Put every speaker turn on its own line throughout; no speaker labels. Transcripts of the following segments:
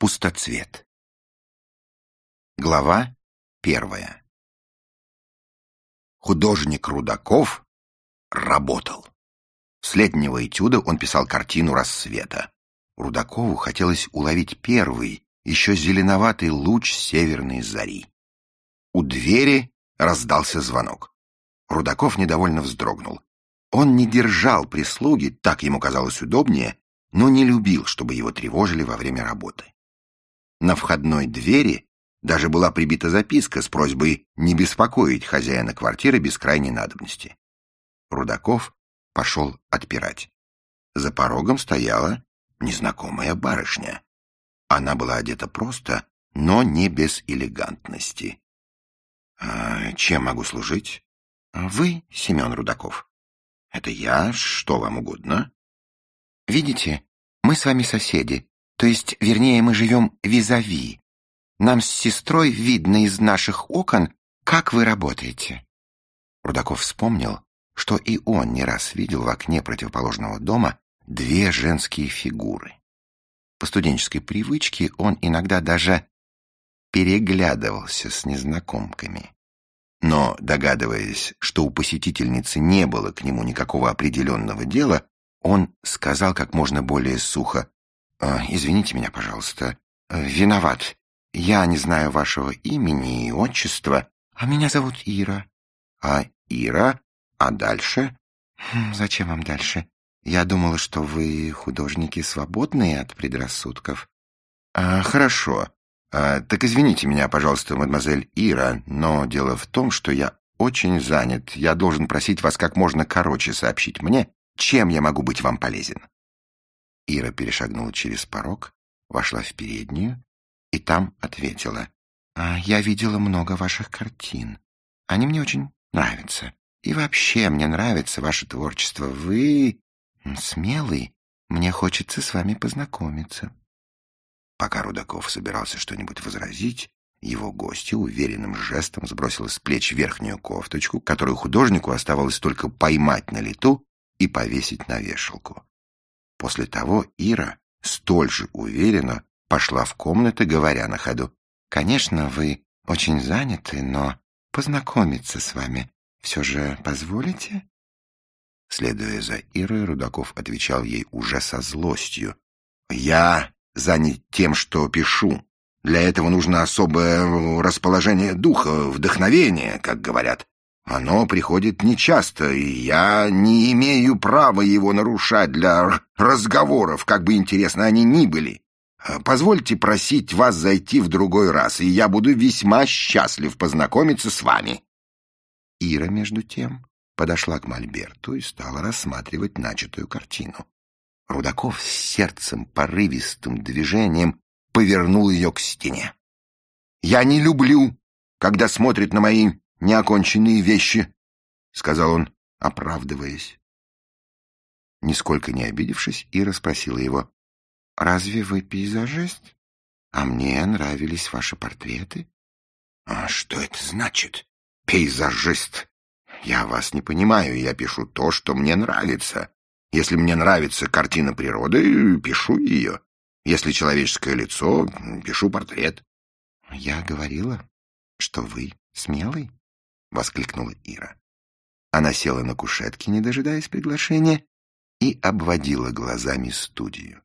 Пустоцвет. Глава первая. Художник Рудаков работал. С летнего этюда он писал картину рассвета. Рудакову хотелось уловить первый, еще зеленоватый луч северной зари. У двери раздался звонок. Рудаков недовольно вздрогнул. Он не держал прислуги, так ему казалось удобнее, но не любил, чтобы его тревожили во время работы. На входной двери даже была прибита записка с просьбой не беспокоить хозяина квартиры без крайней надобности. Рудаков пошел отпирать. За порогом стояла незнакомая барышня. Она была одета просто, но не без элегантности. «А «Чем могу служить?» «Вы, Семен Рудаков?» «Это я. Что вам угодно?» «Видите, мы с вами соседи. То есть, вернее, мы живем визави. Нам с сестрой видно из наших окон, как вы работаете. Рудаков вспомнил, что и он не раз видел в окне противоположного дома две женские фигуры. По студенческой привычке он иногда даже переглядывался с незнакомками. Но, догадываясь, что у посетительницы не было к нему никакого определенного дела, он сказал как можно более сухо «Извините меня, пожалуйста. Э, виноват. Я не знаю вашего имени и отчества, а меня зовут Ира». «А Ира? А дальше?» хм, «Зачем вам дальше? Я думала, что вы художники свободные от предрассудков». А, «Хорошо. А, так извините меня, пожалуйста, мадемуазель Ира, но дело в том, что я очень занят. Я должен просить вас как можно короче сообщить мне, чем я могу быть вам полезен». Ира перешагнула через порог, вошла в переднюю и там ответила. «А я видела много ваших картин. Они мне очень нравятся. И вообще мне нравится ваше творчество. Вы смелый. Мне хочется с вами познакомиться». Пока Рудаков собирался что-нибудь возразить, его гостья уверенным жестом сбросила с плеч верхнюю кофточку, которую художнику оставалось только поймать на лету и повесить на вешалку. После того Ира столь же уверенно пошла в комнаты, говоря на ходу. «Конечно, вы очень заняты, но познакомиться с вами все же позволите?» Следуя за Ирой, Рудаков отвечал ей уже со злостью. «Я занят тем, что пишу. Для этого нужно особое расположение духа, вдохновение, как говорят. Оно приходит нечасто, и я не имею права его нарушать для разговоров, как бы интересно они ни были. Позвольте просить вас зайти в другой раз, и я буду весьма счастлив познакомиться с вами». Ира, между тем, подошла к Мольберту и стала рассматривать начатую картину. Рудаков с сердцем порывистым движением повернул ее к стене. «Я не люблю, когда смотрят на мои неоконченные вещи, — сказал он, оправдываясь. Нисколько не обидевшись, Ира спросила его, — Разве вы пейзажист? А мне нравились ваши портреты. — А что это значит, пейзажист? Я вас не понимаю, я пишу то, что мне нравится. Если мне нравится картина природы, пишу ее. Если человеческое лицо, пишу портрет. — Я говорила, что вы смелый. — воскликнула Ира. Она села на кушетке, не дожидаясь приглашения, и обводила глазами студию.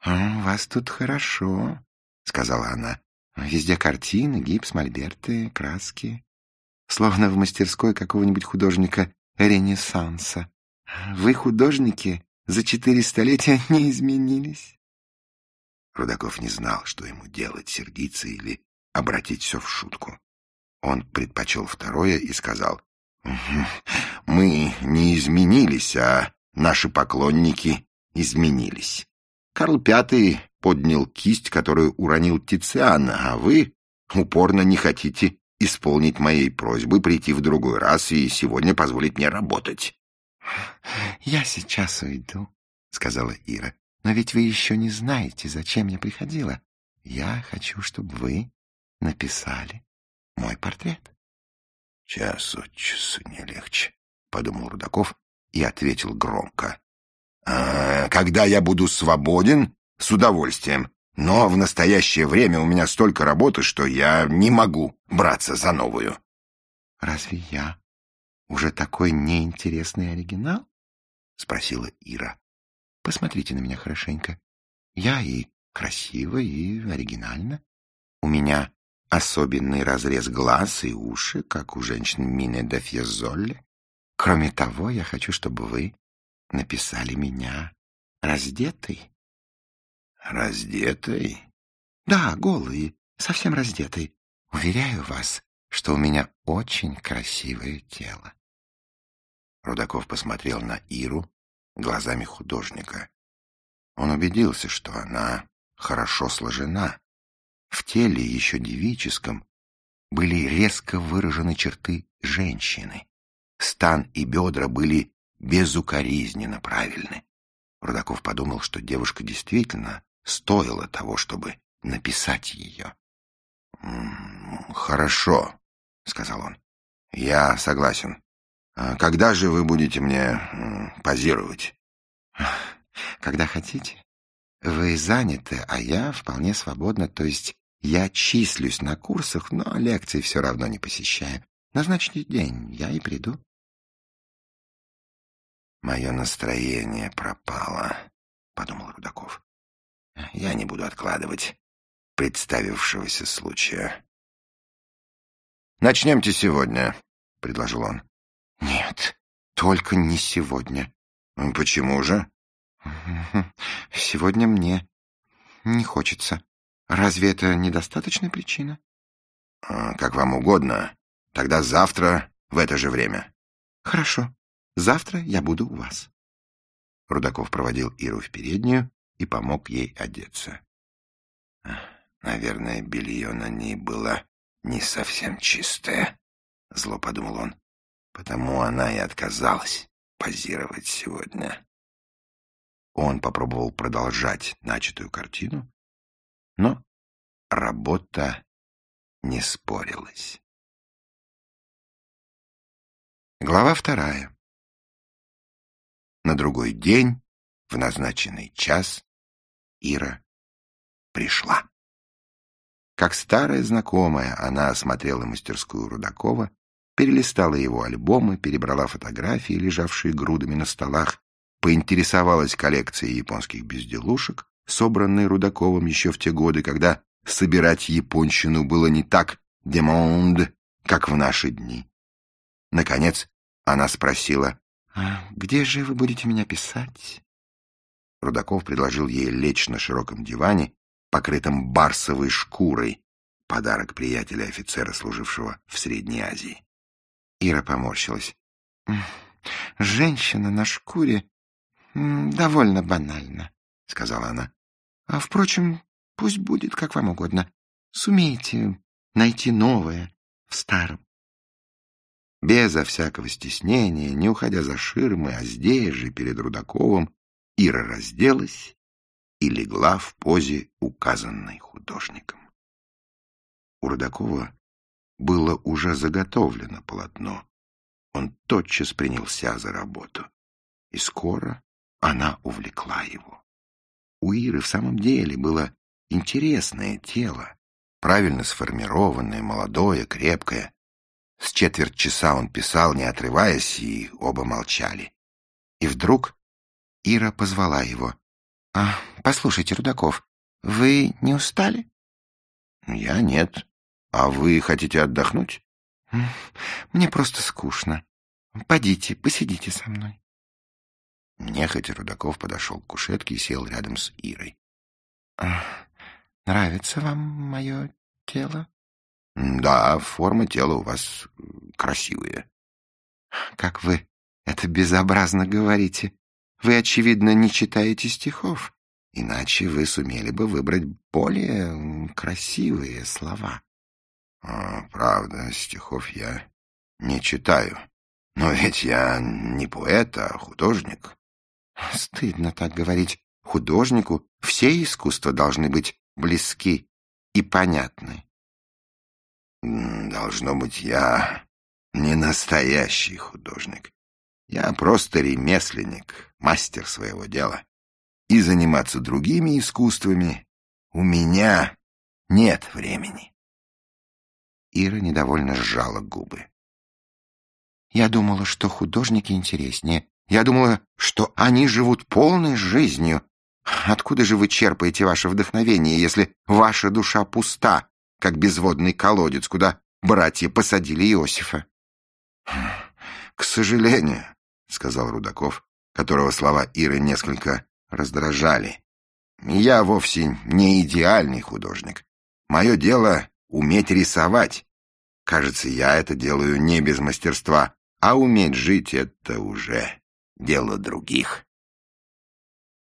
«А, — У вас тут хорошо, — сказала она. — Везде картины, гипс, мольберты, краски. Словно в мастерской какого-нибудь художника Ренессанса. Вы, художники, за четыре столетия не изменились. Рудаков не знал, что ему делать, сердиться или обратить все в шутку. Он предпочел второе и сказал, «Мы не изменились, а наши поклонники изменились. Карл V поднял кисть, которую уронил Тициан, а вы упорно не хотите исполнить моей просьбы прийти в другой раз и сегодня позволить мне работать». «Я сейчас уйду», — сказала Ира. «Но ведь вы еще не знаете, зачем я приходила. Я хочу, чтобы вы написали мой портрет. Час от часу не легче, подумал Рудаков и ответил громко. А, когда я буду свободен, с удовольствием. Но в настоящее время у меня столько работы, что я не могу браться за новую.
Разве я уже такой неинтересный оригинал? Спросила Ира. Посмотрите на меня хорошенько. Я и красиво, и оригинально. У меня особенный разрез глаз и уши, как у женщин Мине де Фьезолле. Кроме того, я хочу, чтобы вы написали меня раздетой.
Раздетой?
Да, голой, совсем раздетой. Уверяю вас, что у меня очень красивое тело.
Рудаков посмотрел на Иру глазами художника. Он убедился, что она хорошо сложена. В теле, еще девическом, были резко выражены черты женщины. Стан и бедра были безукоризненно правильны. Рудаков подумал, что девушка действительно стоила того, чтобы написать ее. «Хорошо», — сказал он. «Я согласен. А когда же вы будете мне позировать?»
«Когда хотите. Вы заняты, а я вполне свободна, то есть я числюсь на курсах, но лекции все равно не посещаю. Назначьте день, я и приду».
«Мое настроение пропало», — подумал Рудаков. «Я не буду откладывать представившегося случая». «Начнемте сегодня», — предложил он.
«Нет, только не сегодня».
«Почему же?»
«Сегодня мне не хочется. Разве это недостаточная причина?»
а, «Как вам угодно. Тогда завтра в это же время».
«Хорошо. Завтра я буду у вас.
Рудаков проводил Иру в переднюю и помог ей одеться. Наверное, белье на ней было не совсем чистое, зло подумал он. Потому она и отказалась позировать сегодня. Он попробовал продолжать начатую картину, но работа не спорилась. Глава вторая. На другой день, в назначенный час, Ира пришла. Как старая знакомая, она осмотрела мастерскую Рудакова, перелистала его альбомы, перебрала фотографии, лежавшие грудами на столах, поинтересовалась коллекцией японских безделушек, собранной Рудаковым еще в те годы, когда собирать японщину было не так демонд, как в наши дни. Наконец, она спросила,
а где же вы будете меня писать?
Рудаков предложил ей лечь на широком диване, покрытом барсовой шкурой, подарок приятеля офицера, служившего в Средней Азии.
Ира поморщилась. «Женщина на шкуре довольно банально», — сказала она. «А, впрочем, пусть будет как вам угодно. Сумеете найти новое в старом».
Безо всякого стеснения, не уходя за ширмы, а здесь же, перед Рудаковым, Ира разделась и легла в позе, указанной художником. У Рудакова было уже заготовлено полотно. Он тотчас принялся за работу, и скоро она увлекла его. У Иры в самом деле было интересное тело, правильно сформированное, молодое, крепкое, с четверть часа он писал, не отрываясь, и оба молчали. И вдруг Ира позвала его. — А, послушайте, Рудаков, вы не устали? — Я нет. А вы хотите отдохнуть? — Мне просто скучно. Подите, посидите со мной. Нехотя Рудаков подошел к кушетке и сел рядом с Ирой. — Нравится вам мое тело? Да, форма тела у вас красивая. Как вы это безобразно говорите. Вы, очевидно, не читаете стихов. Иначе вы сумели бы выбрать более красивые слова. А, правда, стихов я не читаю. Но ведь я не поэт, а художник. Стыдно так говорить. Художнику все искусства должны быть близки и понятны. Должно быть, я не настоящий художник. Я просто ремесленник, мастер своего дела. И заниматься другими искусствами У меня нет времени.
Ира недовольно сжала губы. Я думала, что художники интереснее. Я думала, что они живут полной жизнью. Откуда же вы черпаете ваше вдохновение, если ваша душа пуста, как безводный колодец, куда братья посадили Иосифа?
— К сожалению, — сказал Рудаков, которого слова Иры несколько раздражали. — Я вовсе не идеальный художник. Мое дело — уметь рисовать. Кажется, я это делаю не без мастерства, а уметь жить — это уже дело других.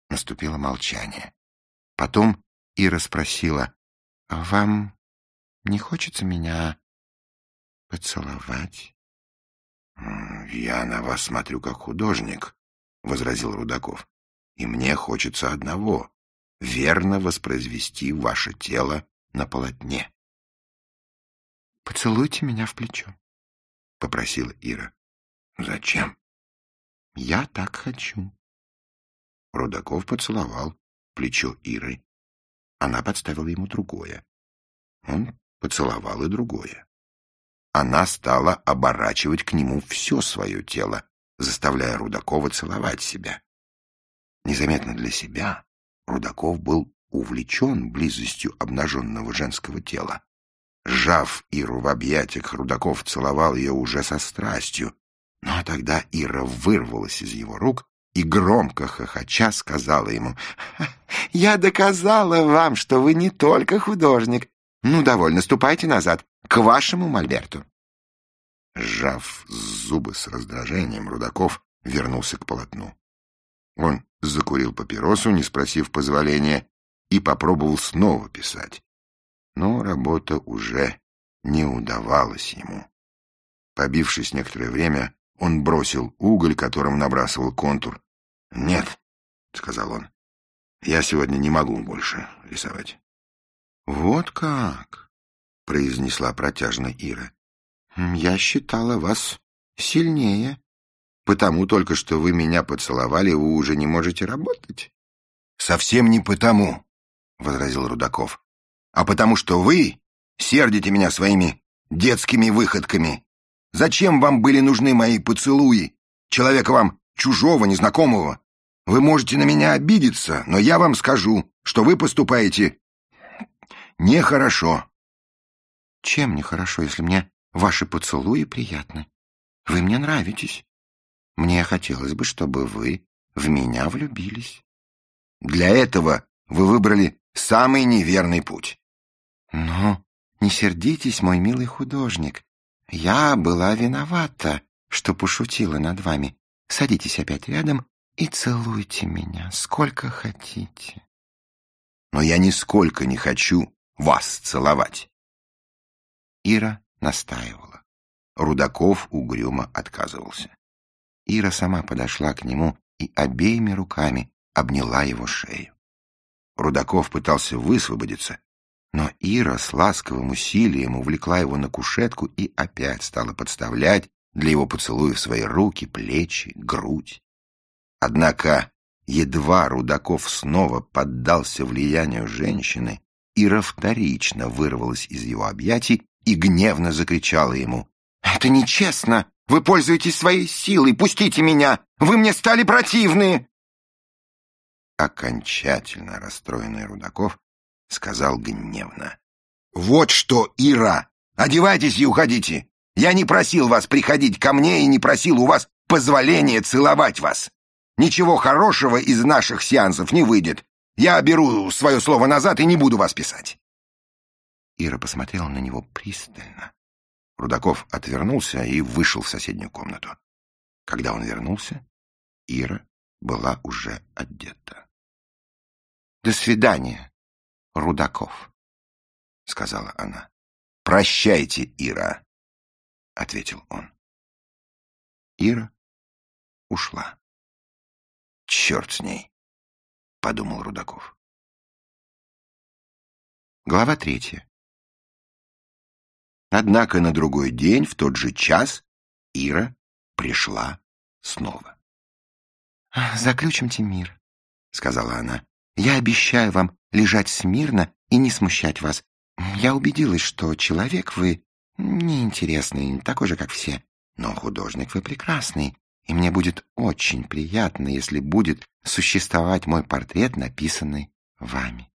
Наступило молчание. Потом Ира спросила, «А вам не хочется меня поцеловать?»
«Я на вас смотрю как художник», — возразил Рудаков. «И мне хочется одного — верно воспроизвести ваше тело на полотне».
«Поцелуйте меня в плечо», — попросила Ира.
«Зачем?»
«Я так хочу».
Рудаков поцеловал плечо Иры. Она подставила ему другое. Он поцеловал и другое. Она стала оборачивать к нему все свое тело, заставляя Рудакова целовать себя. Незаметно для себя Рудаков был увлечен близостью обнаженного женского тела. Сжав Иру в объятиях, Рудаков целовал ее уже со страстью, но тогда Ира вырвалась из его рук и громко хохоча сказала ему, «Я доказала вам, что вы не только художник. Ну, довольно, ступайте назад, к вашему мольберту». Сжав зубы с раздражением, Рудаков вернулся к полотну. Он закурил папиросу, не спросив позволения, и попробовал снова писать. Но работа уже не удавалась ему. Побившись некоторое время, он бросил уголь, которым набрасывал контур. «Нет», — сказал он, — «я сегодня не могу больше рисовать».
«Вот как?» — произнесла протяжно Ира. «Я считала вас сильнее. Потому только что вы меня поцеловали, вы уже не можете работать».
«Совсем не потому», — возразил Рудаков, «а потому что вы сердите меня своими детскими выходками. Зачем вам были нужны мои поцелуи? Человека вам чужого, незнакомого. Вы можете на меня обидеться, но я вам скажу, что вы поступаете нехорошо.
Чем нехорошо, если мне ваши поцелуи приятны? Вы мне нравитесь. Мне хотелось бы, чтобы вы в меня влюбились.
Для этого вы выбрали самый неверный путь.
Но не сердитесь, мой милый художник. Я была виновата, что пошутила над вами. Садитесь опять рядом и целуйте меня, сколько хотите.
Но я нисколько не хочу вас целовать.
Ира настаивала.
Рудаков угрюмо отказывался.
Ира сама подошла к нему и обеими руками обняла его шею.
Рудаков пытался высвободиться, но Ира с ласковым усилием увлекла его на кушетку и опять стала подставлять для его поцелуев свои руки, плечи, грудь. Однако едва Рудаков снова поддался влиянию женщины, Ира вторично вырвалась из его объятий и гневно закричала ему. «Это нечестно! Вы пользуетесь своей силой! Пустите меня! Вы мне стали противны!» Окончательно расстроенный Рудаков сказал гневно. «Вот что, Ира! Одевайтесь и уходите! Я не просил вас приходить ко мне и не просил у вас позволения целовать вас! Ничего хорошего из наших сеансов не выйдет! Я беру свое слово назад и не буду вас писать!» Ира посмотрела на него пристально. Рудаков отвернулся и вышел в соседнюю комнату. Когда он вернулся, Ира была уже одета.
«До свидания!» Рудаков, — сказала она.
— Прощайте, Ира, — ответил он. Ира ушла. — Черт с ней, — подумал Рудаков.
Глава третья.
Однако на другой день, в тот же час, Ира пришла снова.
«Заключимте мир», — сказала она. «Я обещаю вам лежать смирно и не смущать вас. Я убедилась, что человек вы неинтересный, такой же, как все. Но художник вы прекрасный, и мне будет очень приятно, если будет существовать мой портрет, написанный вами.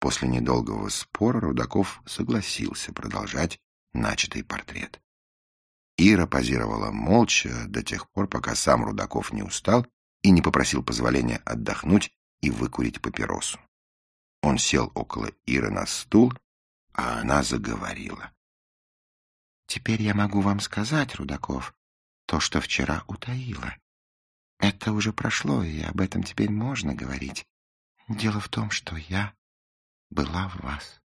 После недолгого спора Рудаков согласился продолжать начатый портрет. Ира позировала молча до тех пор, пока сам Рудаков не устал и не попросил позволения отдохнуть и выкурить папиросу. Он сел около Иры на стул, а она заговорила.
Теперь я могу вам сказать, Рудаков, то, что вчера утаила. Это уже прошло, и об этом теперь можно говорить. Дело в том, что я была в вас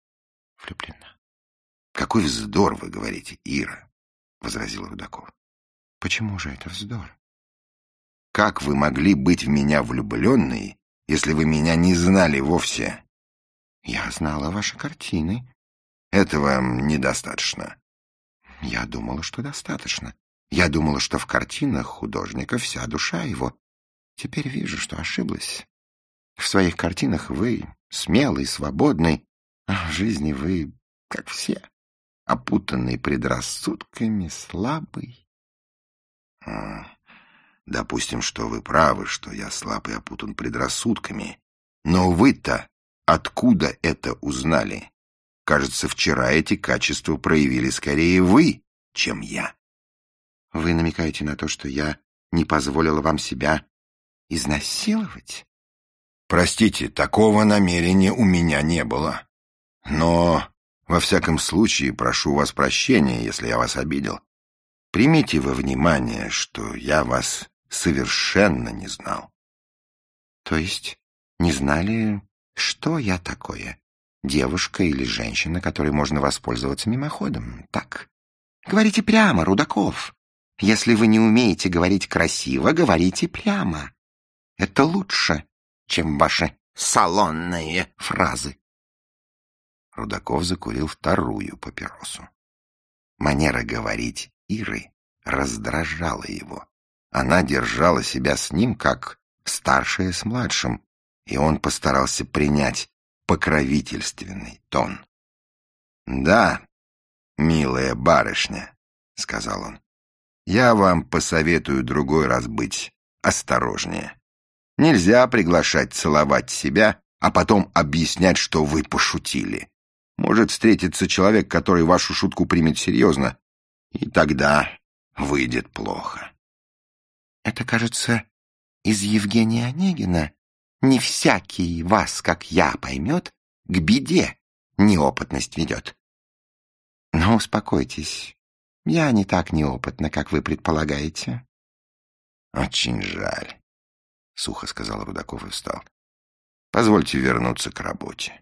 влюблена.
— Какой вздор вы говорите, Ира! — возразил Рудаков.
— Почему же это вздор?
— Как вы могли быть в меня влюбленной, если вы меня не знали вовсе?
— Я знала ваши картины.
— Этого недостаточно.
Я думала, что достаточно. Я думала, что в картинах художника вся душа его. Теперь вижу, что ошиблась. В своих картинах вы смелый, свободный, а в жизни вы, как все, опутанный предрассудками, слабый.
А, допустим, что вы правы, что я слаб и опутан предрассудками. Но вы-то откуда это узнали? Кажется, вчера эти качества проявили скорее вы, чем я.
Вы намекаете на то, что я не позволила вам себя изнасиловать?
Простите, такого намерения у меня не было. Но, во всяком случае, прошу вас прощения, если я вас обидел. Примите во внимание, что я вас совершенно не знал.
То есть не знали, что я такое? девушка или женщина, которой можно воспользоваться мимоходом, так? Говорите прямо, Рудаков. Если вы не умеете говорить красиво, говорите прямо. Это лучше, чем ваши салонные фразы.
Рудаков закурил вторую папиросу. Манера говорить Иры раздражала его. Она держала себя с ним, как старшая с младшим, и он постарался принять покровительственный тон. «Да, милая барышня», — сказал он, — «я вам посоветую другой раз быть осторожнее. Нельзя приглашать целовать себя, а потом объяснять, что вы пошутили. Может встретиться человек, который вашу шутку примет серьезно, и тогда выйдет плохо».
«Это, кажется, из Евгения Онегина?» Не всякий вас, как я, поймет, к беде неопытность ведет. Но успокойтесь, я не так неопытна, как вы предполагаете.
Очень жаль, — сухо сказал Рудаков и встал. Позвольте вернуться к работе.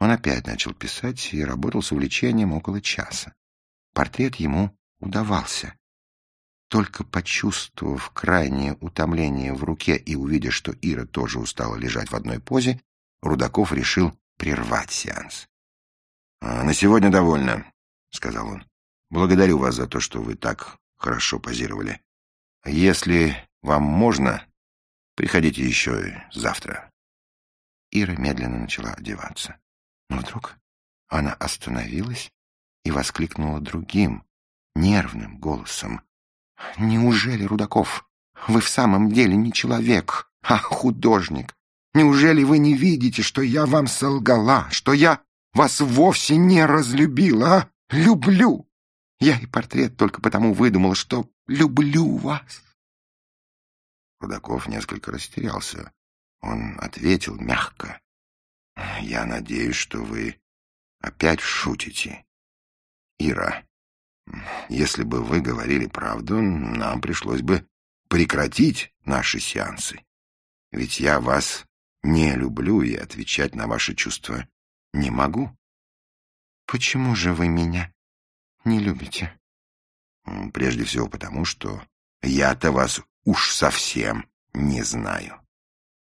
Он опять начал писать и работал с увлечением около часа. Портрет ему удавался. Только почувствовав крайнее утомление в руке и увидя, что Ира тоже устала лежать в одной позе, Рудаков решил прервать сеанс. «А, «На сегодня довольно», — сказал он. «Благодарю вас за то, что вы так хорошо позировали. Если вам можно, приходите еще завтра».
Ира медленно начала одеваться. Но вдруг она остановилась и воскликнула другим, нервным голосом. Неужели, Рудаков, вы в самом деле не человек, а художник? Неужели вы не видите, что я вам солгала, что я вас вовсе не разлюбила, а люблю? Я и портрет только потому выдумала, что люблю вас.
Рудаков несколько растерялся. Он ответил мягко. «Я надеюсь, что вы опять шутите. Ира, если бы вы говорили правду, нам пришлось бы прекратить наши сеансы. Ведь я вас не люблю и отвечать на ваши чувства не могу.
Почему же вы меня не любите?
Прежде всего потому, что я-то вас уж совсем не знаю.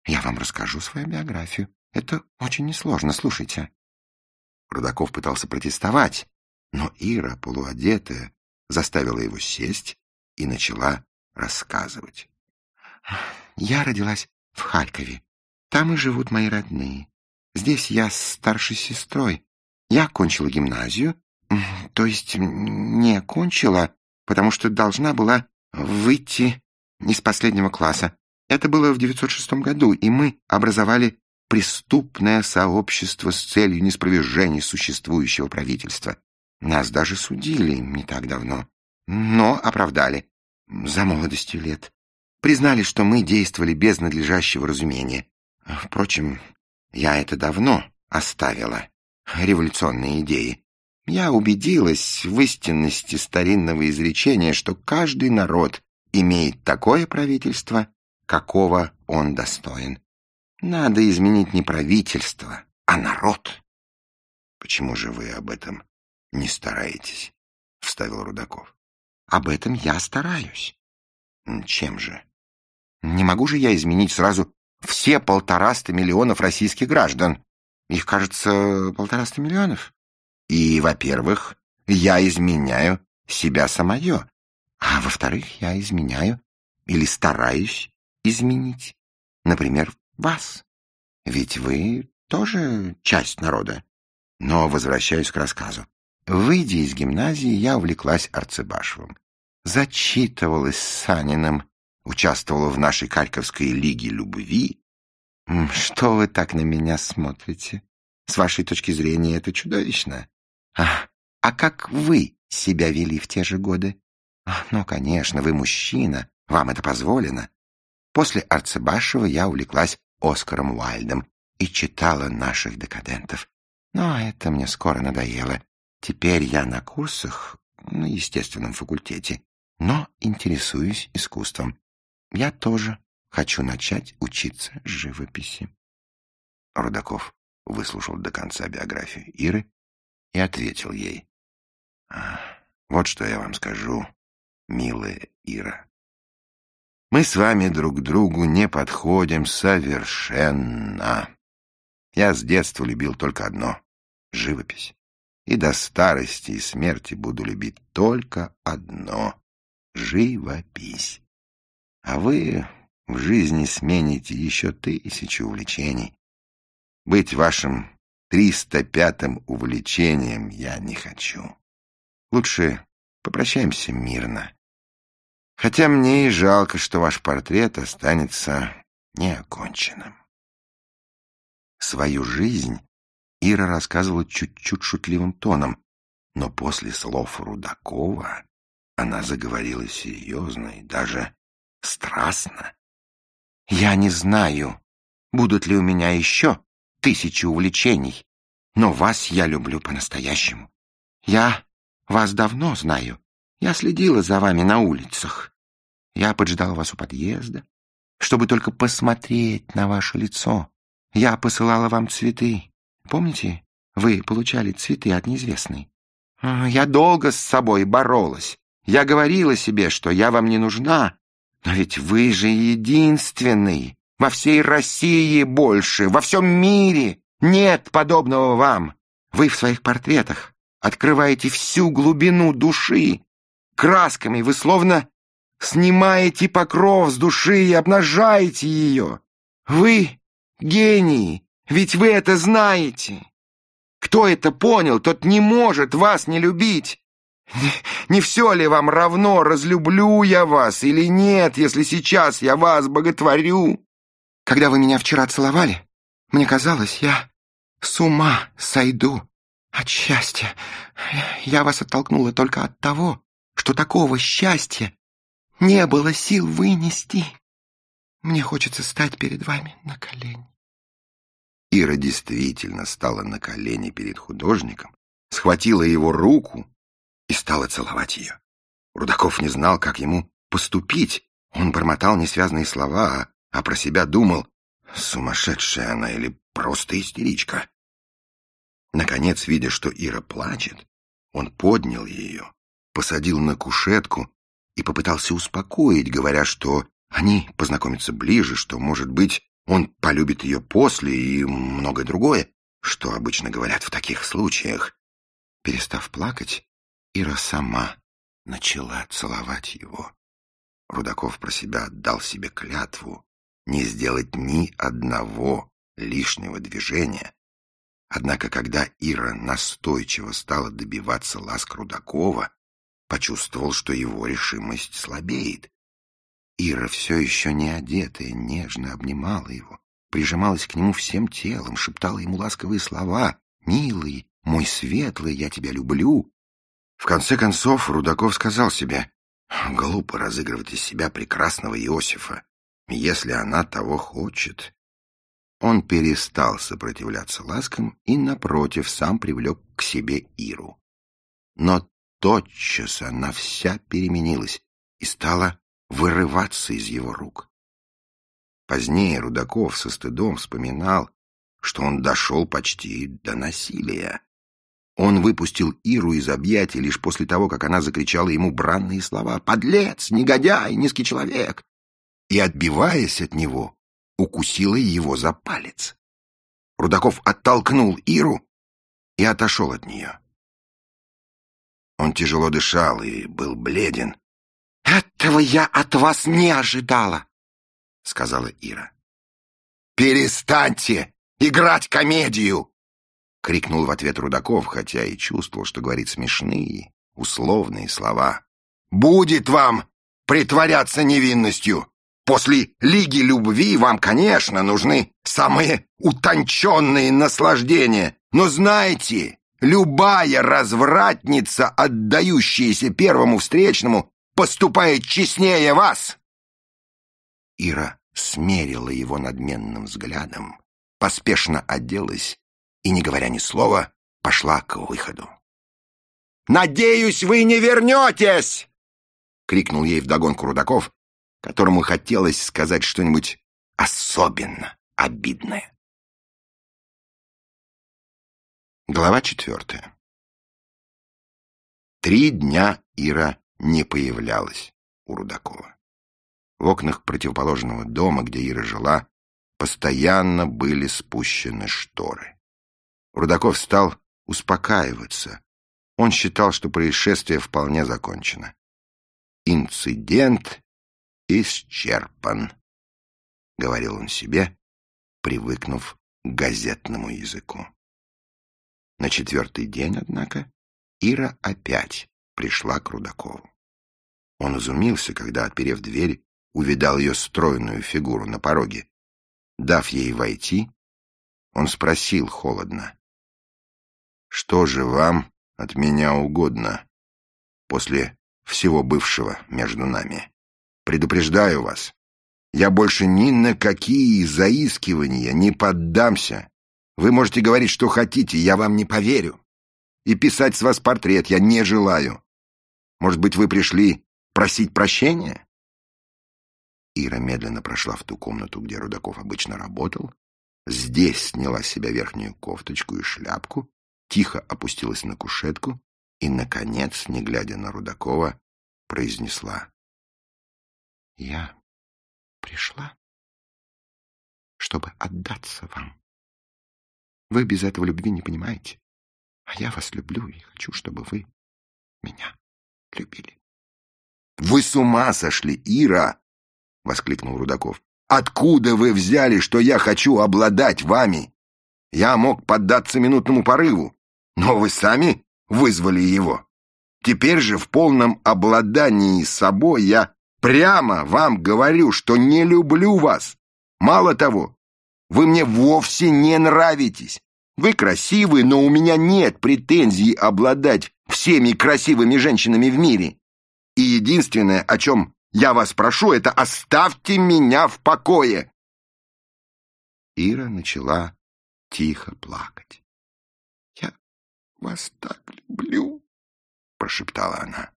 Я вам расскажу свою биографию. Это очень несложно, слушайте.
Рудаков пытался протестовать, но Ира, полуодетая, заставила его сесть и начала рассказывать.
«Я родилась в Харькове. Там и живут мои родные. Здесь я с старшей сестрой. Я окончила гимназию, то есть не окончила, потому что должна была выйти из последнего класса. Это было в 906 году, и мы образовали преступное сообщество с целью неспровержения существующего правительства. Нас даже судили не так давно, но оправдали за молодостью лет. Признали, что мы действовали без надлежащего разумения. Впрочем, я это давно оставила. Революционные идеи. Я убедилась в истинности старинного изречения, что каждый народ имеет такое правительство, какого он достоин. Надо изменить не правительство, а народ.
— Почему же вы об этом не стараетесь? — вставил Рудаков.
— Об этом я стараюсь.
— Чем же?
— Не могу же я изменить сразу все полтораста миллионов российских граждан. Их, кажется, полтораста миллионов. И, во-первых, я изменяю себя самое, а во-вторых, я изменяю или стараюсь изменить, например, вас. Ведь вы тоже часть народа. Но возвращаюсь к рассказу. Выйдя из гимназии, я увлеклась Арцебашевым. Зачитывалась с Саниным, участвовала в нашей Харьковской лиге любви. Что вы так на меня смотрите? С вашей точки зрения это чудовищно. А, а как вы себя вели в те же годы? Ну, конечно, вы мужчина, вам это позволено. После Арцебашева я увлеклась Оскаром Уайльдом и читала наших декадентов. Но это мне скоро надоело. Теперь я на курсах на естественном факультете, но интересуюсь искусством. Я тоже хочу начать учиться живописи.
Рудаков выслушал до конца биографию Иры и ответил ей. «Вот что я вам скажу, милая Ира. Мы с вами друг другу не подходим совершенно. Я с детства любил только одно — живопись. И до старости и смерти буду любить только одно — живопись. А вы в жизни смените еще тысячу увлечений. Быть вашим триста пятым увлечением я не хочу. Лучше попрощаемся мирно. Хотя мне и жалко, что ваш портрет останется неоконченным. Свою жизнь Ира рассказывала чуть-чуть шутливым тоном, но после слов Рудакова она заговорила серьезно и даже страстно. «Я не знаю, будут ли у меня еще тысячи увлечений, но вас я люблю по-настоящему. Я вас давно знаю, я следила за вами на улицах. Я поджидала вас у подъезда, чтобы только посмотреть на ваше лицо. Я посылала вам цветы. Помните, вы получали цветы от неизвестной? А, я долго с собой боролась. Я говорила себе, что я вам не нужна. Но ведь вы же единственный. Во всей России больше, во всем мире нет подобного вам. Вы в своих портретах открываете всю глубину души. Красками вы словно снимаете покров с души и обнажаете ее. Вы гении, ведь вы это знаете. Кто это понял, тот не может вас не любить. Не, не все ли вам равно, разлюблю я вас или нет, если сейчас я вас боготворю? Когда вы меня вчера целовали, мне казалось, я с ума сойду. От счастья я вас оттолкнула только от того, что такого счастья не было сил вынести. Мне хочется стать перед вами на колени. Ира действительно стала на колени перед художником, схватила его руку и стала целовать ее. Рудаков не знал, как ему поступить. Он бормотал несвязные слова, а про себя думал, сумасшедшая она или просто истеричка. Наконец, видя, что Ира плачет, он поднял ее, посадил на кушетку и попытался успокоить, говоря, что они познакомятся ближе, что, может быть, он полюбит ее после и многое другое, что обычно говорят в таких случаях. Перестав плакать, Ира сама начала целовать его. Рудаков про себя отдал себе клятву не сделать ни одного лишнего движения. Однако, когда Ира настойчиво стала добиваться ласк Рудакова, почувствовал, что его решимость слабеет. Ира, все еще не одетая, нежно обнимала его, прижималась к нему всем телом, шептала ему ласковые слова «Милый, мой светлый, я тебя люблю». В конце концов Рудаков сказал себе «Глупо разыгрывать из себя прекрасного Иосифа. Если она того хочет, он перестал сопротивляться ласкам и, напротив, сам привлек к себе Иру. Но тотчас она вся переменилась и стала вырываться из его рук. Позднее Рудаков со стыдом вспоминал, что он дошел почти до насилия. Он выпустил Иру из объятий лишь после того, как она закричала ему бранные слова «Подлец! Негодяй! Низкий человек!» и, отбиваясь от него, укусила его за палец. Рудаков оттолкнул Иру и отошел от нее. Он тяжело дышал и был бледен. «Этого я от вас не ожидала!» — сказала Ира. «Перестаньте играть комедию!» — крикнул в ответ Рудаков, хотя и чувствовал, что говорит смешные, условные слова. «Будет вам притворяться невинностью! После Лиги Любви вам, конечно, нужны самые утонченные наслаждения. Но знаете, любая развратница, отдающаяся первому встречному, поступает честнее вас. Ира смерила его надменным взглядом, поспешно оделась и, не говоря ни слова, пошла к выходу. «Надеюсь, вы не вернетесь!» — крикнул ей вдогонку Рудаков, которому хотелось сказать что-нибудь особенно обидное. Глава четвертая. Три дня Ира не появлялась у Рудакова. В окнах противоположного дома, где Ира жила, постоянно были спущены шторы. Рудаков стал успокаиваться. Он считал, что происшествие вполне закончено. Инцидент исчерпан, — говорил он себе, привыкнув к газетному языку. На четвертый день, однако, Ира опять пришла к Рудакову. Он изумился, когда, отперев дверь, увидал ее стройную фигуру на пороге. Дав ей войти, он спросил холодно. — Что же вам от меня угодно после всего бывшего между нами? Предупреждаю вас, я больше ни на какие заискивания не поддамся. Вы можете говорить, что хотите, я вам не поверю. И писать с вас портрет я не желаю. Может быть, вы пришли просить прощения?» Ира медленно прошла в ту комнату, где Рудаков обычно работал. Здесь сняла с себя верхнюю кофточку и шляпку, тихо опустилась на кушетку и, наконец, не глядя на Рудакова, произнесла. Я пришла, чтобы отдаться вам. Вы без этого любви не понимаете, а я вас люблю и хочу, чтобы вы меня любили. — Вы с ума сошли, Ира! — воскликнул Рудаков. — Откуда вы взяли, что я хочу обладать вами? Я мог поддаться минутному порыву, но вы сами вызвали его. Теперь же в полном обладании собой я Прямо вам говорю, что не люблю вас. Мало того, вы мне вовсе не нравитесь. Вы красивы, но у меня нет претензий обладать всеми красивыми женщинами в мире. И единственное, о чем я вас прошу, это оставьте меня в покое. Ира начала тихо плакать. «Я вас так люблю», — прошептала она.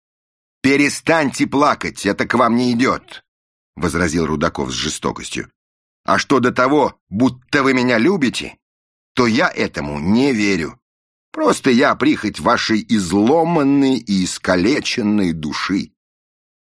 «Перестаньте плакать, это к вам не идет», — возразил Рудаков с жестокостью. «А что до того, будто вы меня любите, то я этому не верю. Просто я прихоть вашей изломанной и искалеченной души.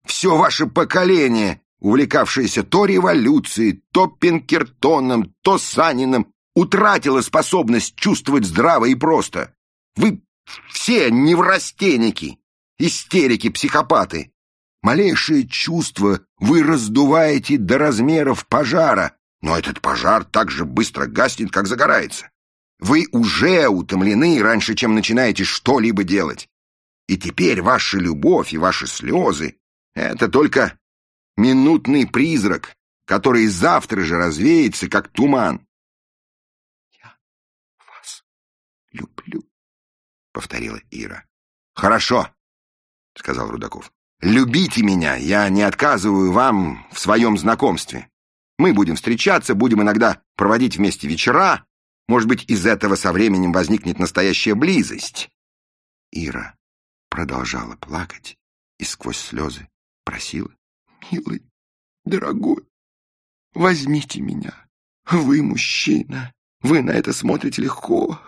Все ваше поколение, увлекавшееся то революцией, то Пинкертоном, то Саниным, утратило способность чувствовать здраво и просто. Вы все неврастенники истерики, психопаты. Малейшее чувство вы раздуваете до размеров пожара, но этот пожар так же быстро гаснет, как загорается. Вы уже утомлены раньше, чем начинаете что-либо делать. И теперь ваша любовь и ваши слезы — это только минутный призрак, который завтра же развеется, как туман.
«Я вас люблю», — повторила Ира.
«Хорошо», — сказал Рудаков. «Любите меня, я не отказываю вам в своем знакомстве. Мы будем встречаться, будем иногда проводить вместе вечера. Может быть, из этого со временем возникнет настоящая близость».
Ира продолжала плакать и сквозь слезы просила. «Милый, дорогой, возьмите меня. Вы мужчина, вы на это смотрите легко,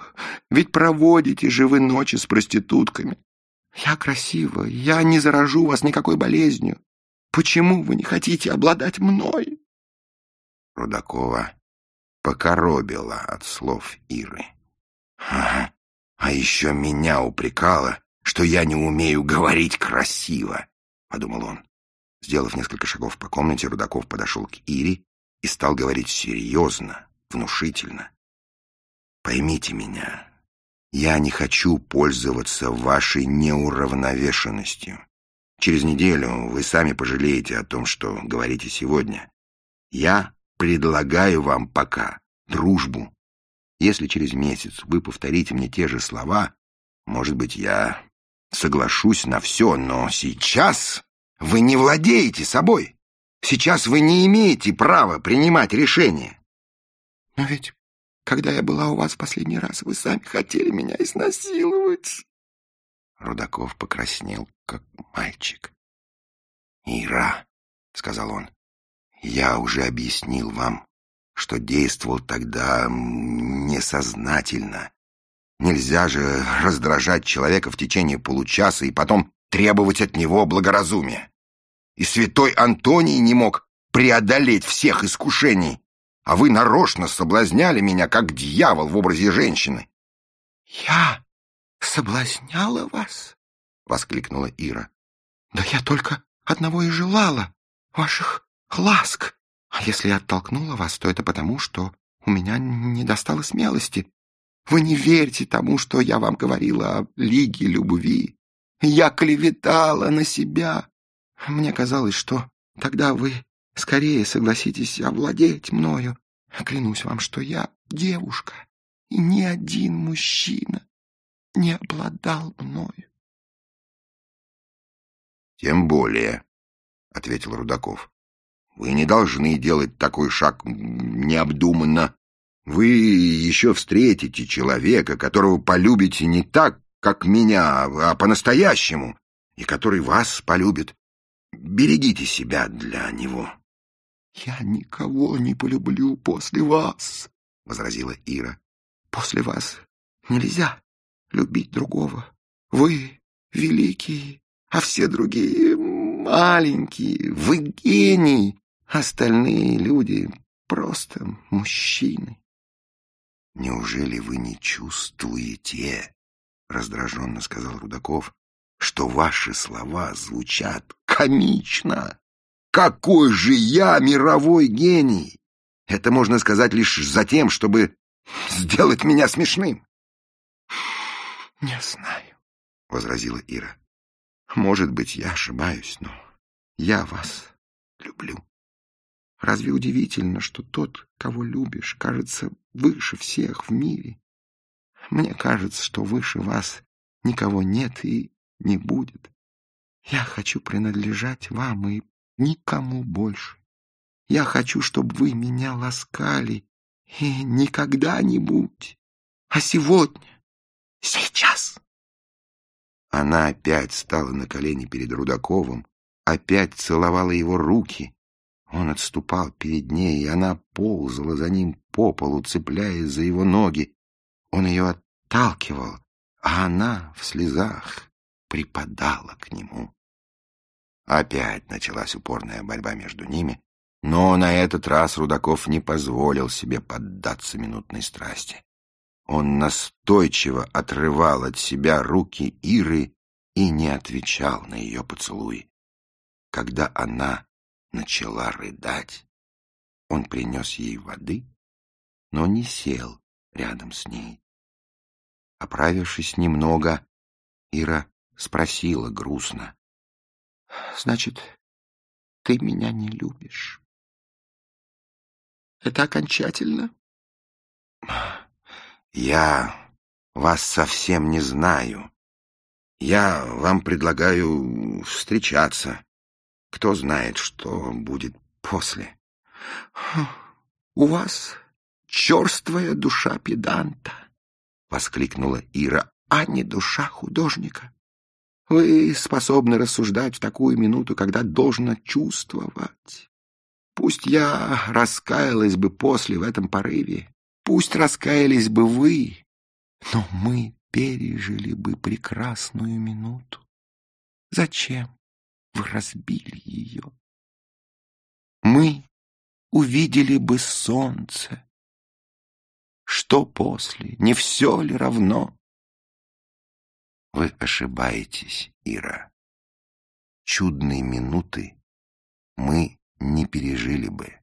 ведь проводите же вы ночи с проститутками. Я красива, я не заражу вас никакой болезнью. Почему вы не хотите обладать мной?»
Рудакова покоробила от слов Иры. «Ага, а еще меня упрекала, что я не умею говорить красиво», — подумал он. Сделав несколько шагов по комнате, Рудаков подошел к Ире и стал говорить серьезно, внушительно. Поймите меня, я не хочу пользоваться вашей неуравновешенностью. Через неделю вы сами пожалеете о том, что говорите сегодня. Я предлагаю вам пока дружбу. Если через месяц вы повторите мне те же слова, может быть, я соглашусь на все, но сейчас вы не владеете собой. Сейчас вы не имеете права принимать решения.
Но ведь когда я была у вас в последний раз, вы сами хотели меня изнасиловать.
Рудаков покраснел, как мальчик. «Ира», — сказал он, — «я уже объяснил вам, что действовал тогда несознательно. Нельзя же раздражать человека в течение получаса и потом требовать от него благоразумия. И святой Антоний не мог преодолеть всех искушений, а вы нарочно соблазняли меня, как дьявол в образе женщины.
— Я соблазняла вас? — воскликнула Ира. — Да я только одного и желала — ваших ласк. А если я оттолкнула вас, то это потому, что у меня не достало смелости. Вы не верите тому, что я вам говорила о лиге любви. Я клеветала на себя. Мне казалось, что тогда вы Скорее согласитесь овладеть мною. Клянусь вам, что я девушка, и ни один мужчина не обладал мною.
Тем более, — ответил Рудаков, — вы не должны делать такой шаг необдуманно. Вы еще встретите человека, которого полюбите не так, как меня, а по-настоящему, и который вас полюбит. Берегите себя для него.
«Я никого не полюблю после вас», — возразила Ира. «После вас нельзя любить другого. Вы великие, а все другие маленькие. Вы гений, остальные люди просто мужчины».
«Неужели вы не чувствуете?» — раздраженно сказал Рудаков, — что ваши слова звучат комично. Какой же я мировой гений! Это можно сказать лишь за тем, чтобы сделать меня смешным.
— Не знаю, — возразила Ира. — Может быть, я ошибаюсь, но я вас люблю. Разве удивительно, что тот, кого любишь, кажется выше всех в мире? Мне кажется, что выше вас никого нет и не будет. Я хочу принадлежать вам и никому больше. Я хочу, чтобы вы меня ласкали, и не когда-нибудь, а сегодня, сейчас.
Она опять стала на колени перед Рудаковым, опять целовала его руки. Он отступал перед ней, и она ползала за ним по полу, цепляясь за его ноги. Он ее отталкивал, а она в слезах припадала к нему. Опять началась упорная борьба между ними, но на этот раз Рудаков не позволил себе поддаться минутной страсти. Он настойчиво отрывал от себя руки Иры и не отвечал на ее поцелуи. Когда она начала рыдать, он принес ей воды, но не сел рядом с ней. Оправившись немного, Ира спросила грустно. — Значит, ты меня не любишь? Это окончательно? — Я вас совсем не знаю. Я вам предлагаю встречаться. Кто знает, что будет после. — У вас черствая душа педанта, — воскликнула Ира, — а не душа художника. Вы способны рассуждать в такую минуту, когда должно чувствовать. Пусть я раскаялась бы после в этом порыве, пусть раскаялись бы вы, но мы пережили бы прекрасную минуту. Зачем вы разбили ее? Мы увидели бы солнце. Что после? Не все ли равно? Вы ошибаетесь, Ира. Чудные минуты мы не пережили бы.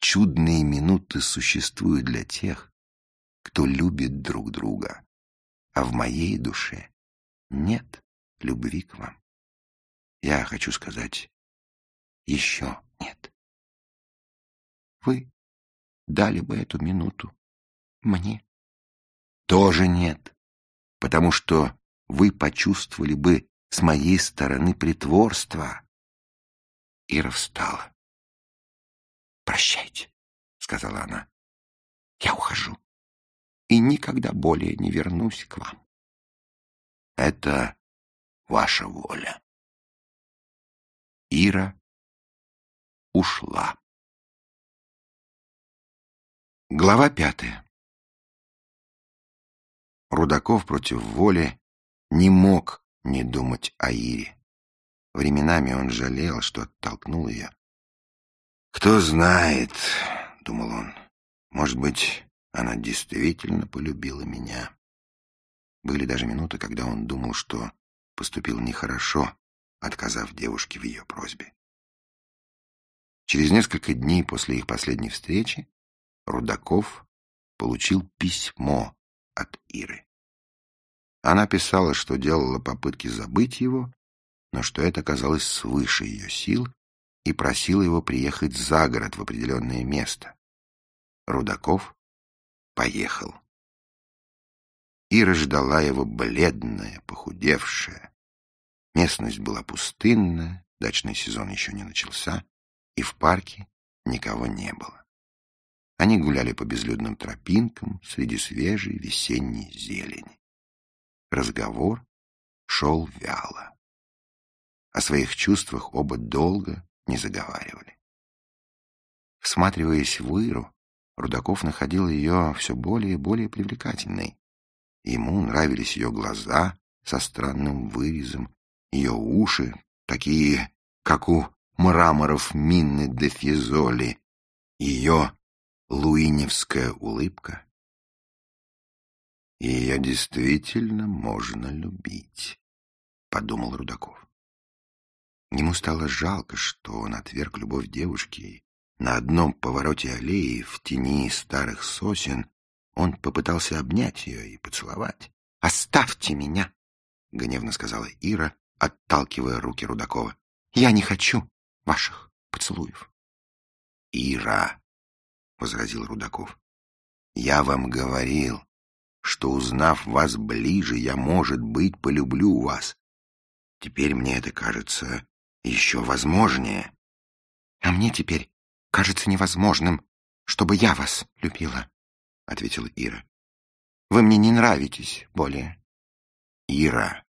Чудные минуты существуют для тех, кто любит друг друга, а в моей душе нет любви к вам. Я хочу сказать, еще нет. Вы дали бы эту минуту мне? Тоже нет, потому что вы почувствовали бы с моей стороны притворство. Ира встала. «Прощайте», — сказала она. «Я ухожу и никогда более не вернусь к вам». «Это ваша воля». Ира ушла. Глава пятая. Рудаков против воли не мог не думать о Ире. Временами он жалел, что оттолкнул ее. «Кто знает», — думал он, — «может быть, она действительно полюбила меня». Были даже минуты, когда он думал, что поступил нехорошо, отказав девушке в ее просьбе. Через несколько дней после их последней встречи Рудаков получил письмо от Иры. Она писала, что делала попытки забыть его, но что это казалось свыше ее сил, и просила его приехать за город в определенное место. Рудаков поехал. Ира ждала его бледная, похудевшая. Местность была пустынная, дачный сезон еще не начался, и в парке никого не было. Они гуляли по безлюдным тропинкам среди свежей весенней зелени. Разговор шел вяло. О своих чувствах оба долго не заговаривали. Всматриваясь в Иру, Рудаков находил ее все более и более привлекательной. Ему нравились ее глаза со странным вырезом, ее уши, такие, как у мраморов Минны де Физоли, ее луиневская улыбка, ее действительно можно любить, — подумал Рудаков. Ему стало жалко, что он отверг любовь девушки. На одном повороте аллеи, в тени старых сосен, он попытался обнять ее и поцеловать. «Оставьте меня!» — гневно сказала Ира, отталкивая руки Рудакова. «Я не хочу ваших поцелуев». «Ира!» — возразил Рудаков. «Я вам говорил, что, узнав вас ближе, я, может быть, полюблю вас. Теперь мне это кажется еще возможнее. А мне теперь кажется невозможным, чтобы я вас любила, — ответила Ира. Вы мне не нравитесь более. Ира,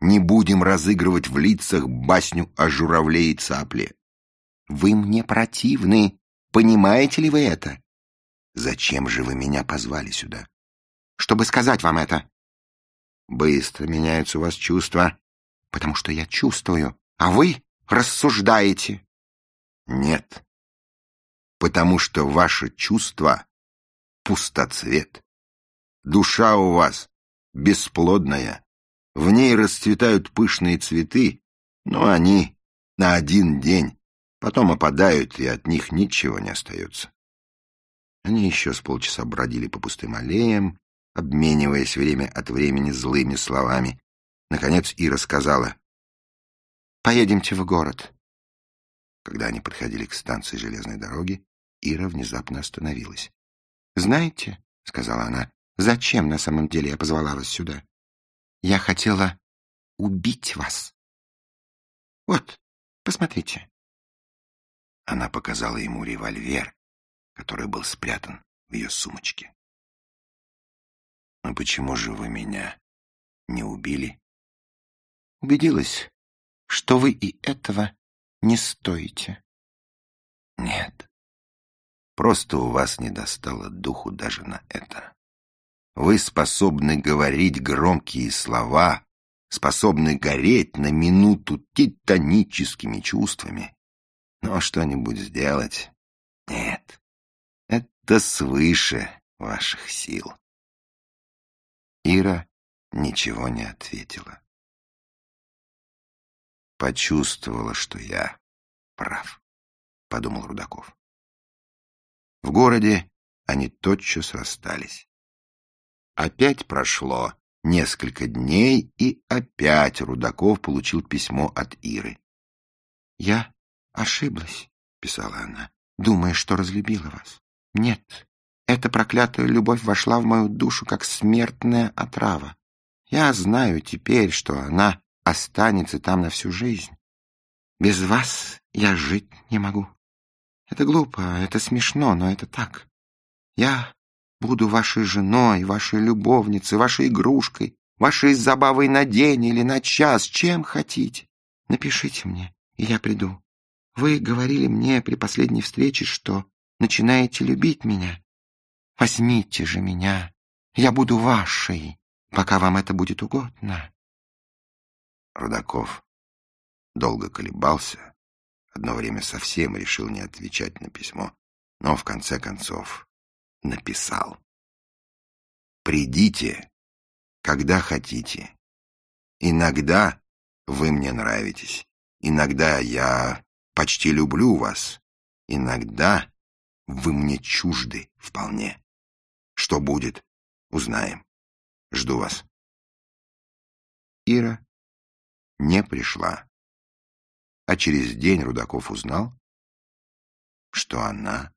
не будем разыгрывать в лицах басню о журавле и цапле. Вы мне противны, понимаете ли вы это? Зачем же вы меня позвали сюда? чтобы сказать вам это. Быстро меняются у вас чувства, потому что я чувствую, а вы рассуждаете. Нет, потому что ваше чувство — пустоцвет. Душа у вас бесплодная, в ней расцветают пышные цветы, но они на один день, потом опадают, и от них ничего не остается. Они еще с полчаса бродили по пустым аллеям, обмениваясь время от времени злыми словами. Наконец Ира сказала, «Поедемте в город». Когда они подходили к станции железной дороги, Ира внезапно остановилась. «Знаете, — сказала она, — зачем на самом деле я позвала вас сюда? Я хотела убить вас. Вот, посмотрите». Она показала ему револьвер, который был спрятан в ее сумочке. «Но почему же вы меня не убили?» «Убедилась, что вы и этого не стоите». «Нет, просто у вас не достало духу даже на это. Вы способны говорить громкие слова, способны гореть на минуту титаническими чувствами, но что-нибудь сделать — нет, это свыше ваших сил. Ира ничего не ответила. Почувствовала, что я прав, — подумал Рудаков. В городе они тотчас расстались. Опять прошло несколько дней, и опять Рудаков получил письмо от Иры. «Я ошиблась», — писала она, — «думая, что разлюбила вас. Нет, эта проклятая любовь вошла в мою душу, как смертная отрава. Я знаю теперь, что она останется там на всю жизнь. Без вас я жить не могу. Это глупо, это смешно, но это так. Я буду вашей женой, вашей любовницей, вашей игрушкой, вашей забавой на день или на час, чем хотите. Напишите мне, и я приду. Вы говорили мне при последней встрече, что начинаете любить меня. Возьмите же меня, я буду вашей, пока вам это будет угодно. Рудаков долго колебался, одно время совсем решил не отвечать на письмо, но в конце концов написал. «Придите, когда хотите. Иногда вы мне нравитесь, иногда я почти люблю вас, иногда вы мне чужды вполне. Что будет, узнаем. Жду вас. Ира не пришла. А через день Рудаков узнал, что она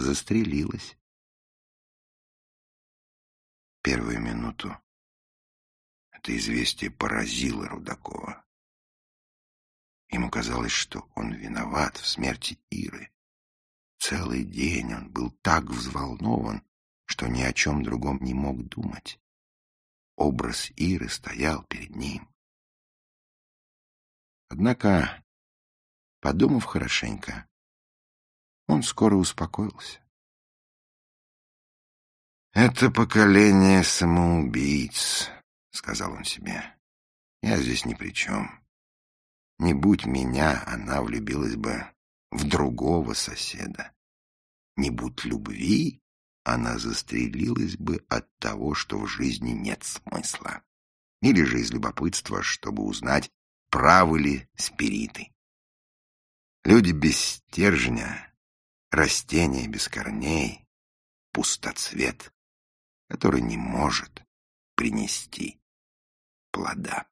застрелилась. Первую минуту это известие поразило Рудакова. Ему казалось, что он виноват в смерти Иры. Целый день он был так взволнован, что ни о чем другом не мог думать. Образ Иры стоял перед ним. Однако, подумав хорошенько, он скоро успокоился. «Это поколение самоубийц», — сказал он себе. «Я здесь ни при чем. Не будь меня, она влюбилась бы в другого соседа. Не будь любви, она застрелилась бы от того, что в жизни нет смысла. Или же из любопытства, чтобы узнать, правы ли спириты. Люди без стержня, растения без корней, пустоцвет, который не может принести плода.